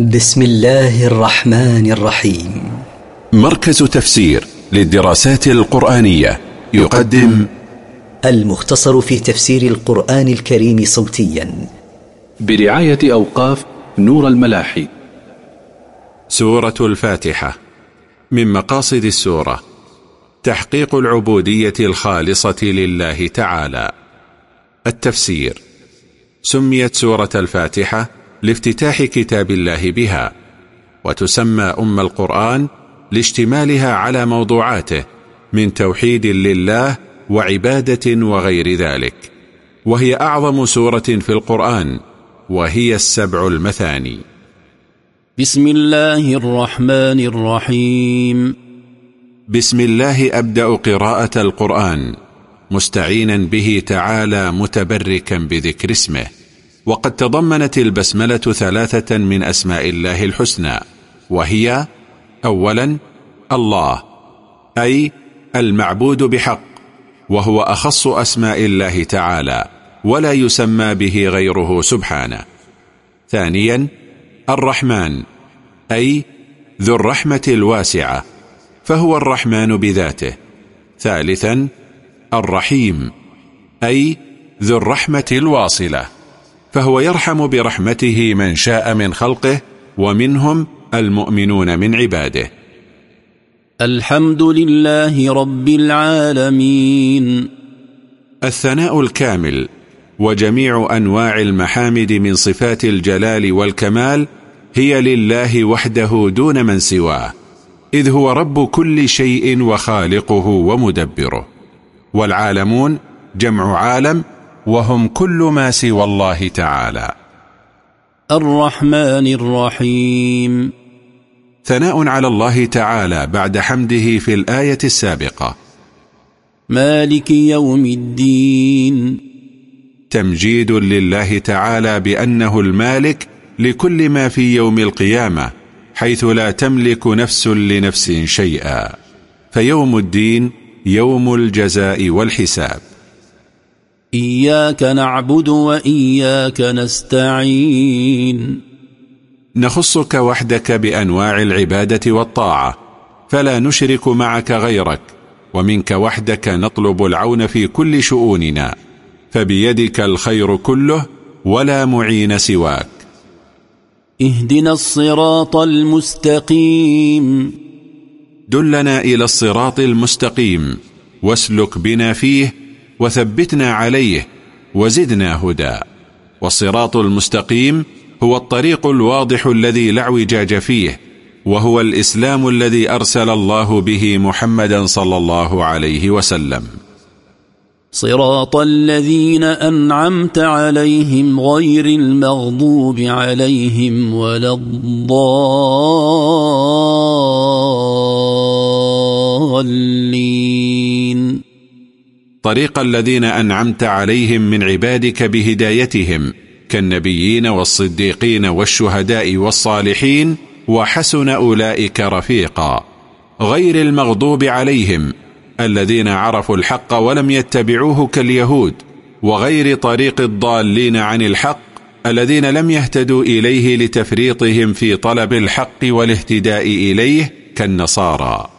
بسم الله الرحمن الرحيم. مركز تفسير للدراسات القرآنية يقدم المختصر في تفسير القرآن الكريم صوتيا. برعاية أوقاف نور الملاحي. سورة الفاتحة. من مقاصد السورة. تحقيق العبودية الخالصة لله تعالى. التفسير. سميت سورة الفاتحة لافتتاح كتاب الله بها وتسمى أم القرآن لاشتمالها على موضوعاته من توحيد لله وعبادة وغير ذلك. وهي أعظم سورة في القرآن وهي السبع المثاني. بسم الله الرحمن الرحيم. بسم الله أبدأ قراءة القرآن مستعينا به تعالى متبركا بذكر اسمه. وقد تضمنت البسملة ثلاثة من أسماء الله الحسنى وهي أولا الله أي المعبود بحق وهو أخص أسماء الله تعالى ولا يسمى به غيره سبحانه. ثانيا الرحمن أي ذو الرحمة الواسعة فهو الرحمن بذاته. ثالثا الرحيم أي ذو الرحمة الواصلة. فهو يرحم برحمته من شاء من خلقه ومنهم المؤمنون من عباده. الحمد لله رب العالمين. الثناء الكامل وجميع أنواع المحامد من صفات الجلال والكمال هي لله وحده دون من سواه إذ هو رب كل شيء وخالقه ومدبره. والعالمون جمع عالم وهم كل ما سوى الله تعالى. الرحمن الرحيم. ثناء على الله تعالى بعد حمده في الآية السابقة. مالك يوم الدين. تمجيد لله تعالى بأنه المالك لكل ما في يوم القيامة حيث لا تملك نفس لنفس شيئا. فيوم الدين يوم الجزاء والحساب. إياك نعبد وإياك نستعين. نخصك وحدك بأنواع العبادة والطاعة فلا نشرك معك غيرك ومنك وحدك نطلب العون في كل شؤوننا فبيدك الخير كله ولا معين سواك. اهدنا الصراط المستقيم. دلنا إلى الصراط المستقيم واسلك بنا فيه وثبتنا عليه وزدنا هدى. والصراط المستقيم هو الطريق الواضح الذي لا اعوجاج فيه وهو الإسلام الذي أرسل الله به محمدا صلى الله عليه وسلم. صراط الذين أنعمت عليهم غير المغضوب عليهم ولا الضالين. طريق الذين أنعمت عليهم من عبادك بهدايتهم كالنبيين والصديقين والشهداء والصالحين وحسن أولئك رفيقا. غير المغضوب عليهم الذين عرفوا الحق ولم يتبعوه كاليهود وغير طريق الضالين عن الحق الذين لم يهتدوا إليه لتفريطهم في طلب الحق والاهتداء إليه كالنصارى.